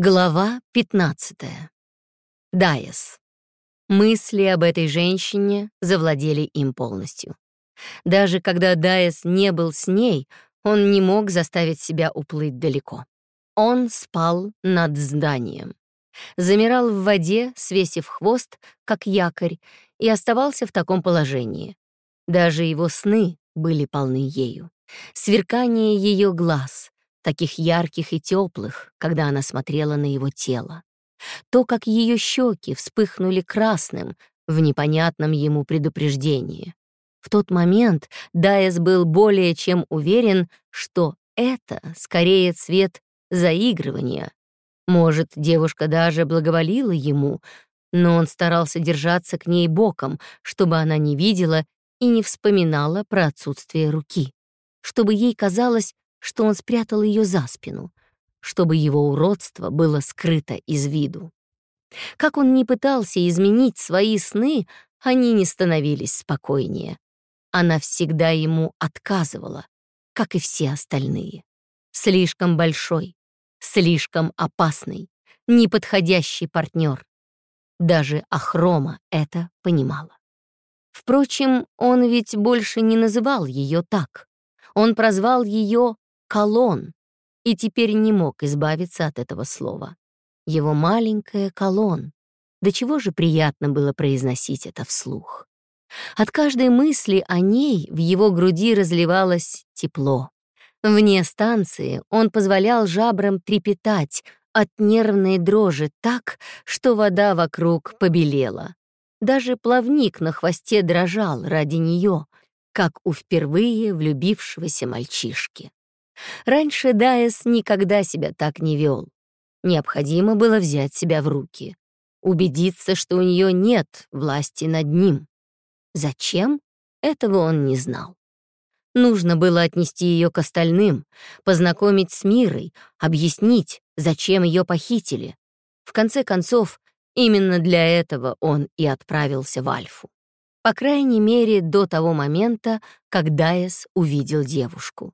Глава 15. Дайес. Мысли об этой женщине завладели им полностью. Даже когда Дайес не был с ней, он не мог заставить себя уплыть далеко. Он спал над зданием. Замирал в воде, свесив хвост, как якорь, и оставался в таком положении. Даже его сны были полны ею. Сверкание ее глаз, таких ярких и теплых, когда она смотрела на его тело. То, как ее щеки вспыхнули красным в непонятном ему предупреждении. В тот момент Дайес был более чем уверен, что это скорее цвет заигрывания. Может, девушка даже благоволила ему, но он старался держаться к ней боком, чтобы она не видела и не вспоминала про отсутствие руки, чтобы ей казалось, что он спрятал ее за спину, чтобы его уродство было скрыто из виду. Как он не пытался изменить свои сны, они не становились спокойнее. Она всегда ему отказывала, как и все остальные. Слишком большой, слишком опасный, неподходящий партнер. Даже Ахрома это понимала. Впрочем, он ведь больше не называл ее так. Он прозвал ее колон, и теперь не мог избавиться от этого слова. Его маленькая колон. До чего же приятно было произносить это вслух. От каждой мысли о ней в его груди разливалось тепло. Вне станции он позволял жабрам трепетать от нервной дрожи так, что вода вокруг побелела. Даже плавник на хвосте дрожал ради нее, как у впервые влюбившегося мальчишки. Раньше Дайес никогда себя так не вел. Необходимо было взять себя в руки, убедиться, что у нее нет власти над ним. Зачем? Этого он не знал. Нужно было отнести ее к остальным, познакомить с мирой, объяснить, зачем ее похитили. В конце концов, именно для этого он и отправился в Альфу. По крайней мере, до того момента, как Дайес увидел девушку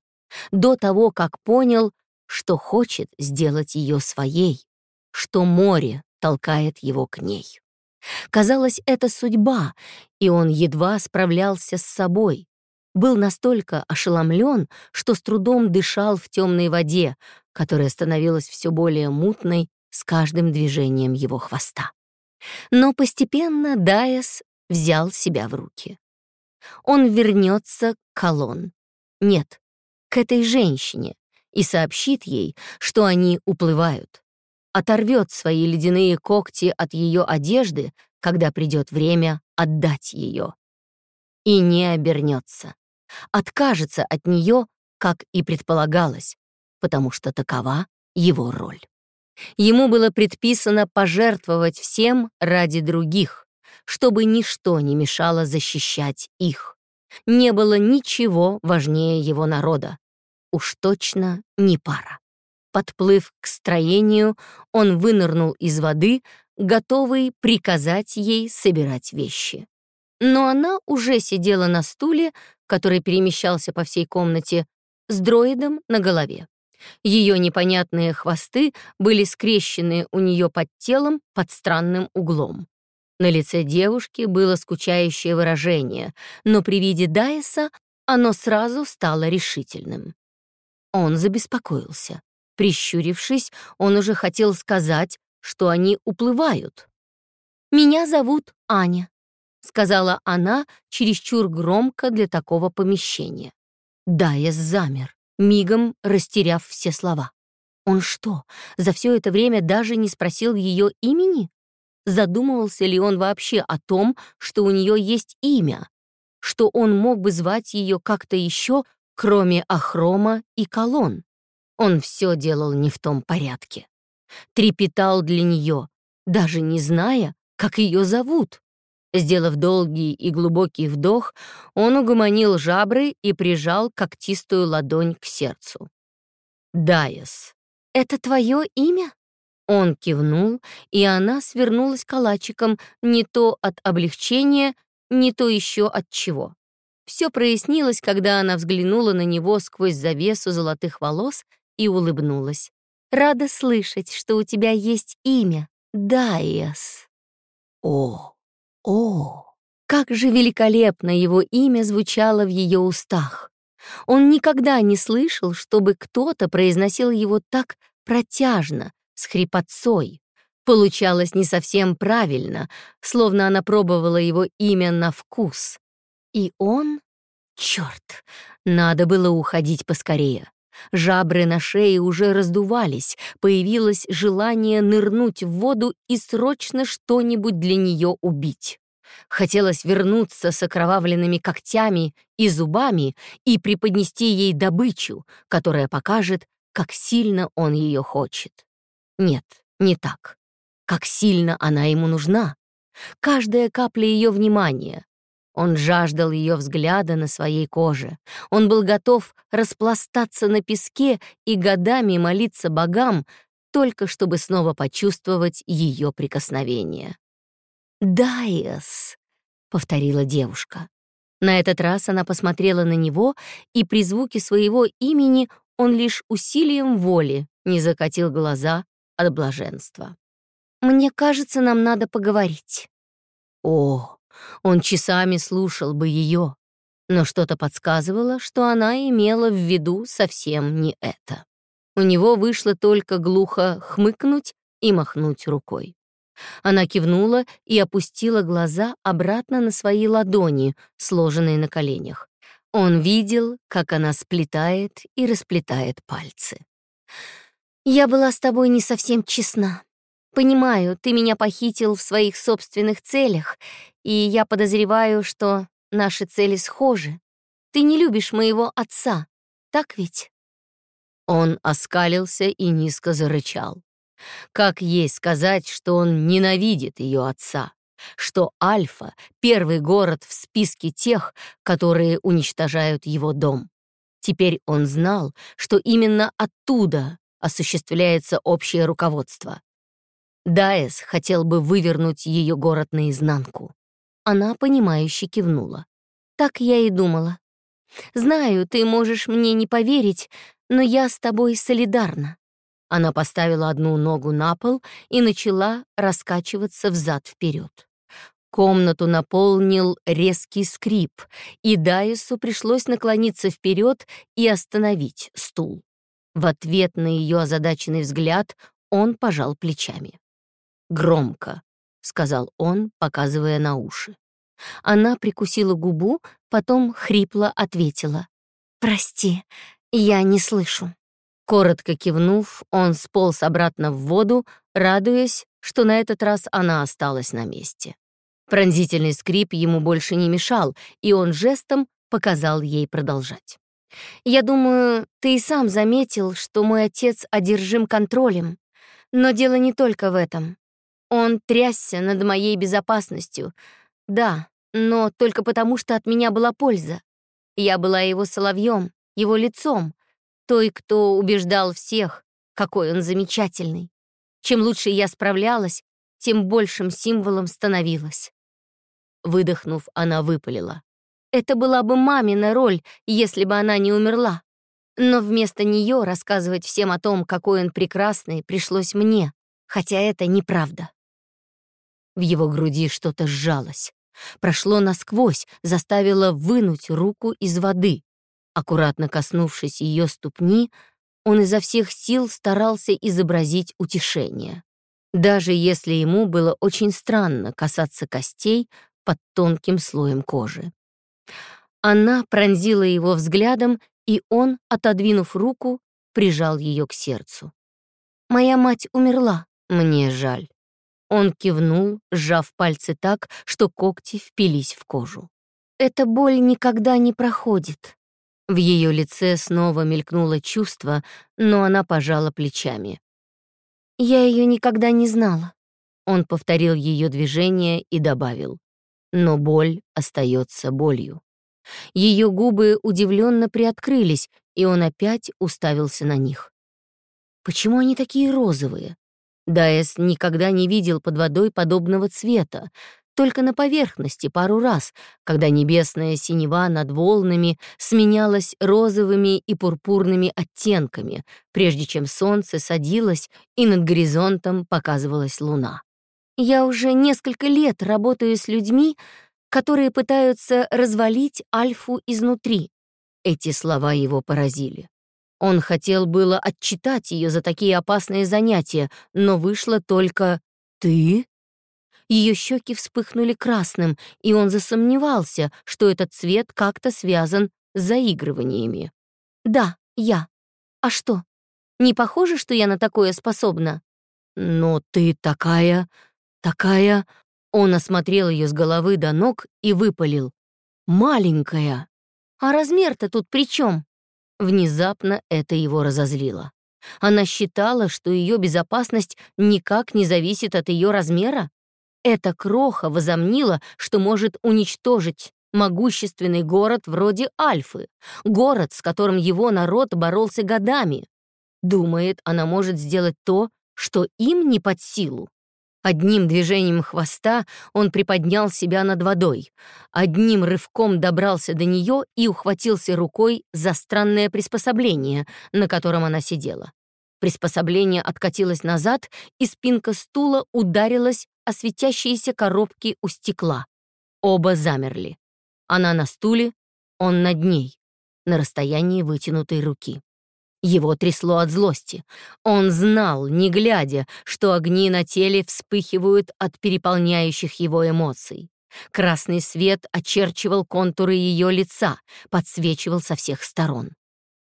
до того, как понял, что хочет сделать ее своей, что море толкает его к ней. Казалось, это судьба, и он едва справлялся с собой. Был настолько ошеломлен, что с трудом дышал в темной воде, которая становилась все более мутной с каждым движением его хвоста. Но постепенно Дайес взял себя в руки. Он вернется к колонн. Нет, к этой женщине и сообщит ей, что они уплывают. Оторвет свои ледяные когти от ее одежды, когда придет время отдать ее. И не обернется. Откажется от нее, как и предполагалось, потому что такова его роль. Ему было предписано пожертвовать всем ради других, чтобы ничто не мешало защищать их. Не было ничего важнее его народа, уж точно не пара. Подплыв к строению, он вынырнул из воды, готовый приказать ей собирать вещи. Но она уже сидела на стуле, который перемещался по всей комнате, с дроидом на голове. Ее непонятные хвосты были скрещены у нее под телом под странным углом. На лице девушки было скучающее выражение, но при виде Дайса оно сразу стало решительным. Он забеспокоился. Прищурившись, он уже хотел сказать, что они уплывают. «Меня зовут Аня», — сказала она чересчур громко для такого помещения. Дайес замер, мигом растеряв все слова. Он что, за все это время даже не спросил ее имени? Задумывался ли он вообще о том, что у нее есть имя? Что он мог бы звать ее как-то еще, кроме Ахрома и колонн. Он все делал не в том порядке. Трепетал для нее, даже не зная, как ее зовут. Сделав долгий и глубокий вдох, он угомонил жабры и прижал когтистую ладонь к сердцу. «Дайес, это твое имя?» Он кивнул, и она свернулась калачиком не то от облегчения, не то еще от чего. Все прояснилось, когда она взглянула на него сквозь завесу золотых волос и улыбнулась. Рада слышать, что у тебя есть имя — Дайес». О, о, как же великолепно его имя звучало в ее устах. Он никогда не слышал, чтобы кто-то произносил его так протяжно, с хрипотцой. Получалось не совсем правильно, словно она пробовала его имя на вкус. И он... Черт, надо было уходить поскорее. Жабры на шее уже раздувались, появилось желание нырнуть в воду и срочно что-нибудь для нее убить. Хотелось вернуться с окровавленными когтями и зубами и преподнести ей добычу, которая покажет, как сильно он ее хочет. Нет, не так. Как сильно она ему нужна. Каждая капля ее внимания. Он жаждал ее взгляда на своей коже. Он был готов распластаться на песке и годами молиться богам, только чтобы снова почувствовать ее прикосновение. «Дайес», — повторила девушка. На этот раз она посмотрела на него, и при звуке своего имени он лишь усилием воли не закатил глаза от блаженства. «Мне кажется, нам надо поговорить». О, он часами слушал бы ее, но что-то подсказывало, что она имела в виду совсем не это. У него вышло только глухо хмыкнуть и махнуть рукой. Она кивнула и опустила глаза обратно на свои ладони, сложенные на коленях. Он видел, как она сплетает и расплетает пальцы. «Я была с тобой не совсем честна. Понимаю, ты меня похитил в своих собственных целях, и я подозреваю, что наши цели схожи. Ты не любишь моего отца, так ведь?» Он оскалился и низко зарычал. Как ей сказать, что он ненавидит ее отца? Что Альфа — первый город в списке тех, которые уничтожают его дом. Теперь он знал, что именно оттуда осуществляется общее руководство. Дайес хотел бы вывернуть ее город наизнанку. Она, понимающе кивнула. «Так я и думала. Знаю, ты можешь мне не поверить, но я с тобой солидарна. Она поставила одну ногу на пол и начала раскачиваться взад-вперед. Комнату наполнил резкий скрип, и Дайесу пришлось наклониться вперед и остановить стул. В ответ на ее озадаченный взгляд он пожал плечами. «Громко», — сказал он, показывая на уши. Она прикусила губу, потом хрипло ответила. «Прости, я не слышу». Коротко кивнув, он сполз обратно в воду, радуясь, что на этот раз она осталась на месте. Пронзительный скрип ему больше не мешал, и он жестом показал ей продолжать. «Я думаю, ты и сам заметил, что мой отец одержим контролем. Но дело не только в этом. Он трясся над моей безопасностью. Да, но только потому, что от меня была польза. Я была его соловьем, его лицом, той, кто убеждал всех, какой он замечательный. Чем лучше я справлялась, тем большим символом становилась. Выдохнув, она выпалила. Это была бы мамина роль, если бы она не умерла. Но вместо нее рассказывать всем о том, какой он прекрасный, пришлось мне, хотя это неправда. В его груди что-то сжалось. Прошло насквозь, заставило вынуть руку из воды. Аккуратно коснувшись ее ступни, он изо всех сил старался изобразить утешение. Даже если ему было очень странно касаться костей под тонким слоем кожи. Она пронзила его взглядом, и он, отодвинув руку, прижал ее к сердцу. «Моя мать умерла, мне жаль». Он кивнул, сжав пальцы так, что когти впились в кожу. «Эта боль никогда не проходит. В ее лице снова мелькнуло чувство, но она пожала плечами. «Я ее никогда не знала». Он повторил ее движение и добавил. «Но боль остается болью». Ее губы удивленно приоткрылись, и он опять уставился на них. «Почему они такие розовые?» Дайес никогда не видел под водой подобного цвета, только на поверхности пару раз, когда небесная синева над волнами сменялась розовыми и пурпурными оттенками, прежде чем солнце садилось и над горизонтом показывалась луна. «Я уже несколько лет работаю с людьми, которые пытаются развалить Альфу изнутри». Эти слова его поразили. Он хотел было отчитать ее за такие опасные занятия, но вышло только «Ты?» Ее щеки вспыхнули красным, и он засомневался, что этот цвет как-то связан с заигрываниями. «Да, я. А что? Не похоже, что я на такое способна?» «Но ты такая... такая...» Он осмотрел ее с головы до ног и выпалил. «Маленькая!» «А размер-то тут при чем?» Внезапно это его разозлило. Она считала, что ее безопасность никак не зависит от ее размера? Эта кроха возомнила, что может уничтожить могущественный город вроде Альфы, город, с которым его народ боролся годами. Думает, она может сделать то, что им не под силу. Одним движением хвоста он приподнял себя над водой, одним рывком добрался до нее и ухватился рукой за странное приспособление, на котором она сидела. Приспособление откатилось назад, и спинка стула ударилась о светящиеся коробки у стекла. Оба замерли. Она на стуле, он над ней, на расстоянии вытянутой руки. Его трясло от злости. Он знал, не глядя, что огни на теле вспыхивают от переполняющих его эмоций. Красный свет очерчивал контуры ее лица, подсвечивал со всех сторон.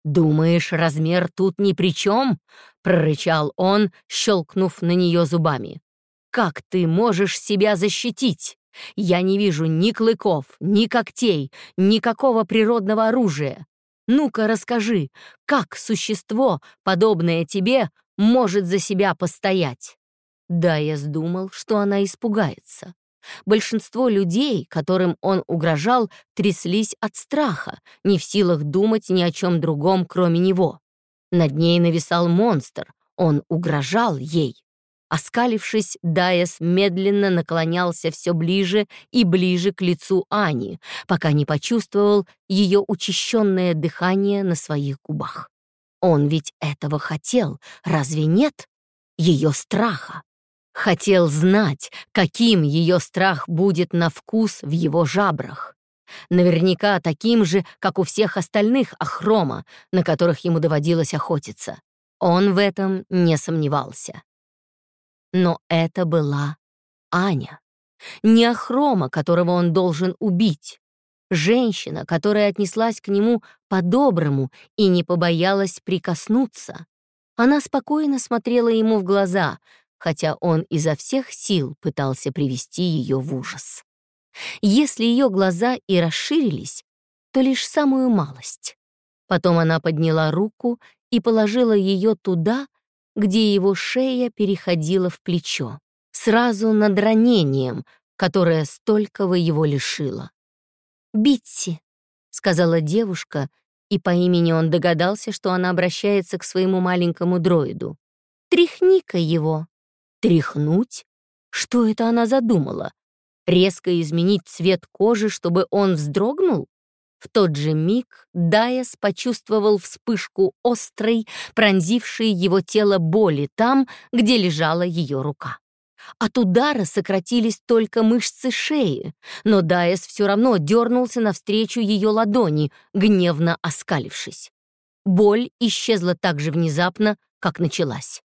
«Думаешь, размер тут ни при чем?» — прорычал он, щелкнув на нее зубами. «Как ты можешь себя защитить? Я не вижу ни клыков, ни когтей, никакого природного оружия. Ну-ка расскажи, как существо, подобное тебе, может за себя постоять?» Да, я сдумал, что она испугается. Большинство людей, которым он угрожал, тряслись от страха, не в силах думать ни о чем другом, кроме него. Над ней нависал монстр, он угрожал ей. Оскалившись, Дайес медленно наклонялся все ближе и ближе к лицу Ани, пока не почувствовал ее учащенное дыхание на своих губах. Он ведь этого хотел, разве нет? Ее страха. Хотел знать, каким ее страх будет на вкус в его жабрах. Наверняка таким же, как у всех остальных Ахрома, на которых ему доводилось охотиться. Он в этом не сомневался. Но это была Аня. Не Ахрома, которого он должен убить. Женщина, которая отнеслась к нему по-доброму и не побоялась прикоснуться. Она спокойно смотрела ему в глаза, хотя он изо всех сил пытался привести ее в ужас. Если ее глаза и расширились, то лишь самую малость. Потом она подняла руку и положила ее туда, где его шея переходила в плечо, сразу над ранением, которое столького его лишило. «Битси», — сказала девушка, и по имени он догадался, что она обращается к своему маленькому дроиду. «Тряхни-ка его». Тряхнуть? Что это она задумала? Резко изменить цвет кожи, чтобы он вздрогнул? В тот же миг Дайас почувствовал вспышку острой, пронзившей его тело боли там, где лежала ее рука. От удара сократились только мышцы шеи, но Дайас все равно дернулся навстречу ее ладони, гневно оскалившись. Боль исчезла так же внезапно, как началась.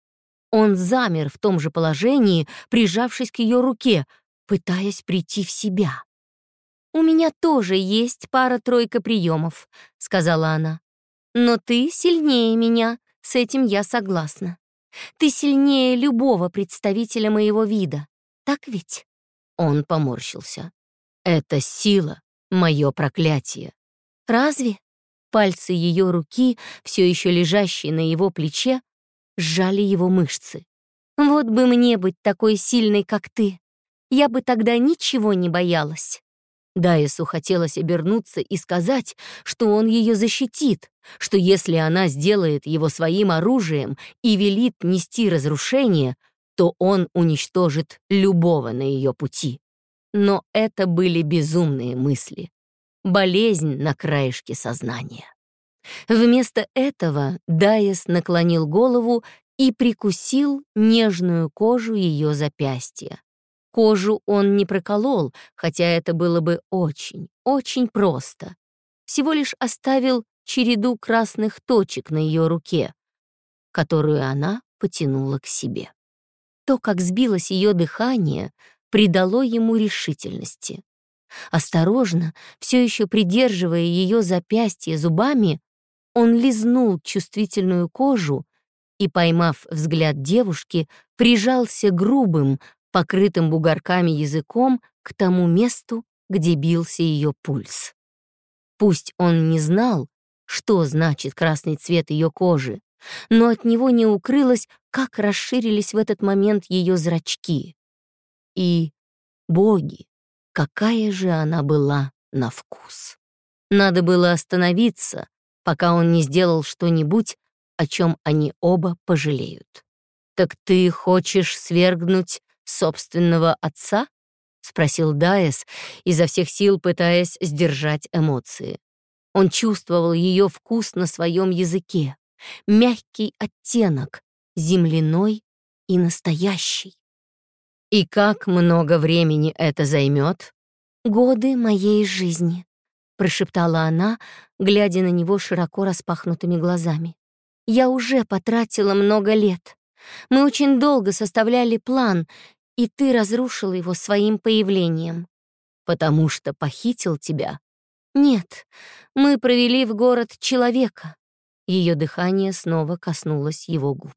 Он замер в том же положении, прижавшись к ее руке, пытаясь прийти в себя. «У меня тоже есть пара-тройка приемов», — сказала она. «Но ты сильнее меня, с этим я согласна. Ты сильнее любого представителя моего вида, так ведь?» Он поморщился. «Это сила, мое проклятие». «Разве?» Пальцы ее руки, все еще лежащие на его плече, сжали его мышцы. «Вот бы мне быть такой сильной, как ты. Я бы тогда ничего не боялась». Дайесу хотелось обернуться и сказать, что он ее защитит, что если она сделает его своим оружием и велит нести разрушение, то он уничтожит любого на ее пути. но это были безумные мысли. Болезнь на краешке сознания. Вместо этого Дайес наклонил голову и прикусил нежную кожу ее запястья. Кожу он не проколол, хотя это было бы очень, очень просто. Всего лишь оставил череду красных точек на ее руке, которую она потянула к себе. То, как сбилось ее дыхание, придало ему решительности. Осторожно, все еще придерживая ее запястье зубами, он лизнул чувствительную кожу и, поймав взгляд девушки, прижался грубым, покрытым бугорками языком к тому месту, где бился ее пульс. Пусть он не знал, что значит красный цвет ее кожи, но от него не укрылось, как расширились в этот момент ее зрачки. И, боги, какая же она была на вкус. Надо было остановиться, пока он не сделал что-нибудь, о чем они оба пожалеют. «Так ты хочешь свергнуть собственного отца?» — спросил Дайес, изо всех сил пытаясь сдержать эмоции. Он чувствовал ее вкус на своем языке, мягкий оттенок, земляной и настоящий. «И как много времени это займет?» «Годы моей жизни», — прошептала она, глядя на него широко распахнутыми глазами. «Я уже потратила много лет. Мы очень долго составляли план, и ты разрушил его своим появлением. Потому что похитил тебя? Нет, мы провели в город человека. Ее дыхание снова коснулось его губ.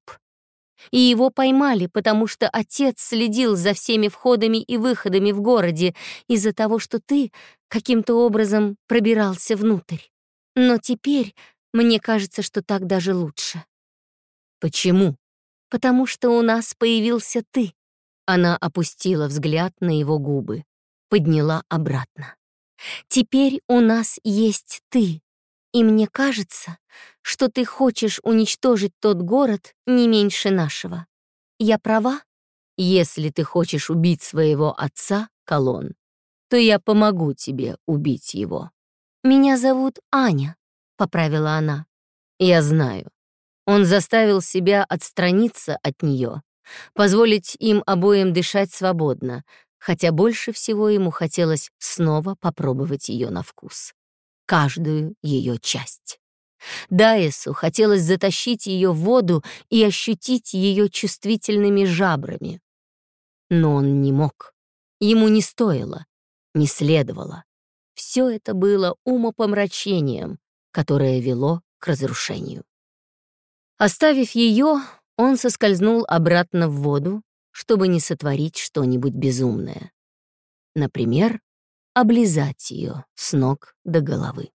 И его поймали, потому что отец следил за всеми входами и выходами в городе из-за того, что ты каким-то образом пробирался внутрь. Но теперь мне кажется, что так даже лучше. Почему? Потому что у нас появился ты. Она опустила взгляд на его губы, подняла обратно. «Теперь у нас есть ты, и мне кажется, что ты хочешь уничтожить тот город не меньше нашего. Я права? Если ты хочешь убить своего отца, Колон, то я помогу тебе убить его. Меня зовут Аня», — поправила она. «Я знаю. Он заставил себя отстраниться от нее, позволить им обоим дышать свободно, хотя больше всего ему хотелось снова попробовать ее на вкус. Каждую ее часть. Дайесу хотелось затащить ее в воду и ощутить ее чувствительными жабрами. Но он не мог. Ему не стоило, не следовало. Все это было умопомрачением, которое вело к разрушению. Оставив ее, он соскользнул обратно в воду, чтобы не сотворить что-нибудь безумное. Например, облизать ее с ног до головы.